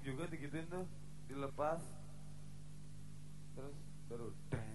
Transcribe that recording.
juga digituin tuh dilepas terus baru dang.